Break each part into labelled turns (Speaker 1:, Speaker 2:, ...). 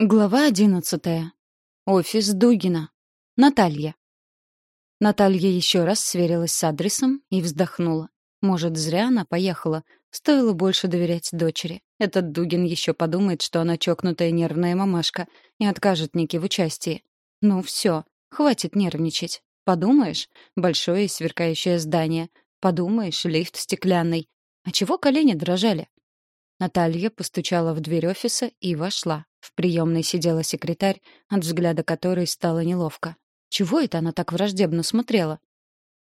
Speaker 1: Глава одиннадцатая. Офис Дугина. Наталья. Наталья еще раз сверилась с адресом и вздохнула. Может, зря она поехала. Стоило больше доверять дочери. Этот Дугин еще подумает, что она чокнутая нервная мамашка и откажет Нике в участии. Ну все, хватит нервничать. Подумаешь, большое сверкающее здание. Подумаешь, лифт стеклянный. А чего колени дрожали? Наталья постучала в дверь офиса и вошла. В приемной сидела секретарь, от взгляда которой стало неловко. Чего это она так враждебно смотрела?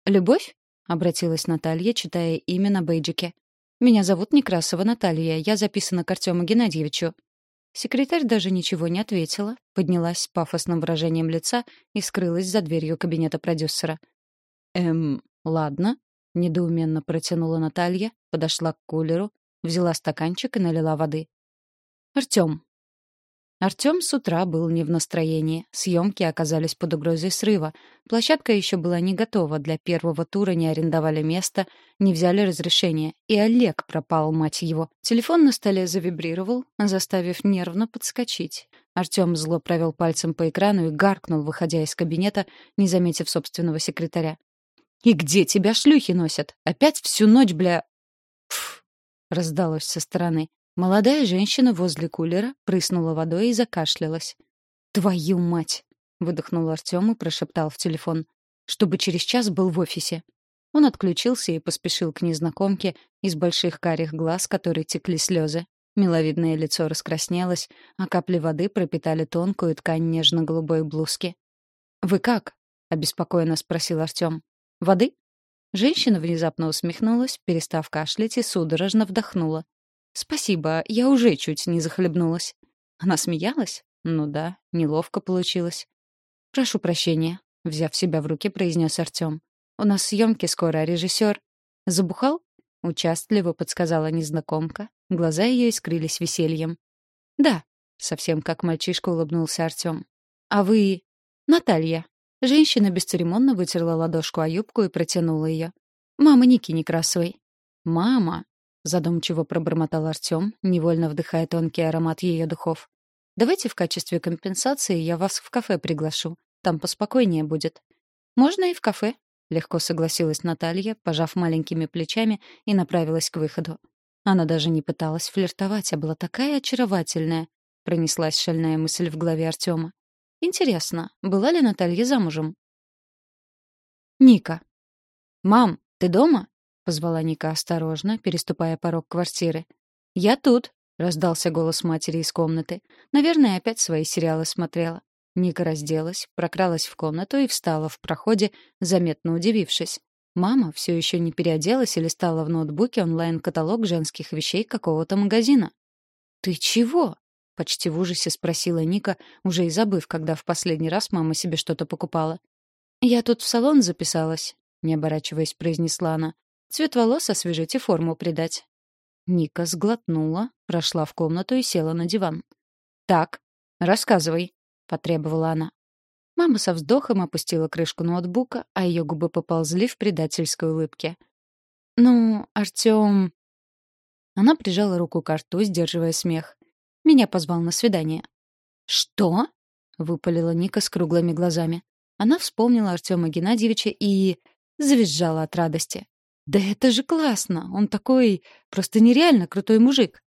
Speaker 1: «Любовь?» — обратилась Наталья, читая имя на бейджике. «Меня зовут Некрасова Наталья, я записана к Артему Геннадьевичу». Секретарь даже ничего не ответила, поднялась с пафосным выражением лица и скрылась за дверью кабинета продюсера. «Эм, ладно», — недоуменно протянула Наталья, подошла к кулеру, взяла стаканчик и налила воды. «Артём, Артём с утра был не в настроении. Съемки оказались под угрозой срыва. Площадка еще была не готова. Для первого тура не арендовали место, не взяли разрешения. И Олег пропал, мать его. Телефон на столе завибрировал, заставив нервно подскочить. Артём зло провел пальцем по экрану и гаркнул, выходя из кабинета, не заметив собственного секретаря. «И где тебя шлюхи носят? Опять всю ночь, бля...» Раздалось со стороны. Молодая женщина возле кулера прыснула водой и закашлялась. «Твою мать!» — выдохнул Артём и прошептал в телефон. «Чтобы через час был в офисе». Он отключился и поспешил к незнакомке из больших карих глаз, которые текли слезы. Миловидное лицо раскраснелось, а капли воды пропитали тонкую ткань нежно-голубой блузки. «Вы как?» — обеспокоенно спросил Артём. «Воды?» Женщина внезапно усмехнулась, перестав кашлять, и судорожно вдохнула. «Спасибо, я уже чуть не захлебнулась». Она смеялась? Ну да, неловко получилось. «Прошу прощения», — взяв себя в руки, произнес Артем. «У нас съемки скоро, а режиссер...» «Забухал?» — участливо подсказала незнакомка. Глаза ее искрились весельем. «Да», — совсем как мальчишка улыбнулся Артем. «А вы...» «Наталья». Женщина бесцеремонно вытерла ладошку о юбку и протянула ее. «Мама Ники Некрасовой». «Мама», задумчиво пробормотал Артём, невольно вдыхая тонкий аромат её духов. Давайте в качестве компенсации я вас в кафе приглашу. Там поспокойнее будет. Можно и в кафе, легко согласилась Наталья, пожав маленькими плечами и направилась к выходу. Она даже не пыталась флиртовать, а была такая очаровательная, пронеслась шальная мысль в голове Артёма. Интересно, была ли Наталья замужем? Ника. Мам, ты дома? — позвала Ника осторожно, переступая порог квартиры. «Я тут», — раздался голос матери из комнаты. Наверное, опять свои сериалы смотрела. Ника разделась, прокралась в комнату и встала в проходе, заметно удивившись. Мама все еще не переоделась или стала в ноутбуке онлайн-каталог женских вещей какого-то магазина. «Ты чего?» — почти в ужасе спросила Ника, уже и забыв, когда в последний раз мама себе что-то покупала. «Я тут в салон записалась», — не оборачиваясь, произнесла она. Цвет волос освежить и форму придать. Ника сглотнула, прошла в комнату и села на диван. «Так, рассказывай», — потребовала она. Мама со вздохом опустила крышку ноутбука, а ее губы поползли в предательской улыбке. «Ну, Артём...» Она прижала руку к рту, сдерживая смех. Меня позвал на свидание. «Что?» — выпалила Ника с круглыми глазами. Она вспомнила Артёма Геннадьевича и... завизжала от радости. «Да это же классно! Он такой... просто нереально крутой мужик!»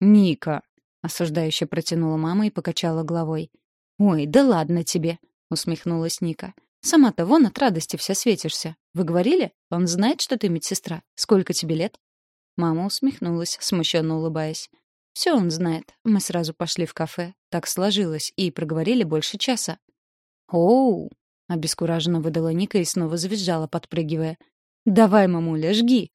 Speaker 1: «Ника!» — осуждающе протянула мама и покачала головой. «Ой, да ладно тебе!» — усмехнулась Ника. «Сама-то вон от радости вся светишься. Вы говорили? Он знает, что ты медсестра. Сколько тебе лет?» Мама усмехнулась, смущенно улыбаясь. «Все он знает. Мы сразу пошли в кафе. Так сложилось. И проговорили больше часа». «Оу!» — обескураженно выдала Ника и снова завизжала, подпрыгивая. Давай, мамуля, жги.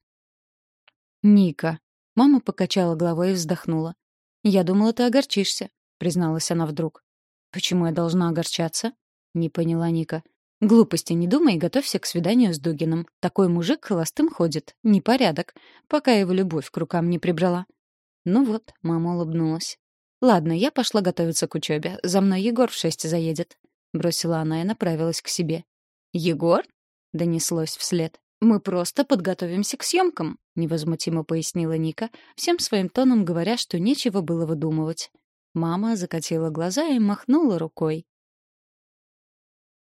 Speaker 1: Ника. Мама покачала головой и вздохнула. Я думала, ты огорчишься, призналась она вдруг. Почему я должна огорчаться? Не поняла Ника. Глупости не думай и готовься к свиданию с Дугином. Такой мужик холостым ходит. Непорядок. Пока его любовь к рукам не прибрала. Ну вот, мама улыбнулась. Ладно, я пошла готовиться к учебе. За мной Егор в шесть заедет. Бросила она и направилась к себе. Егор? Донеслось вслед. «Мы просто подготовимся к съемкам», — невозмутимо пояснила Ника, всем своим тоном говоря, что нечего было выдумывать. Мама закатила глаза и махнула рукой.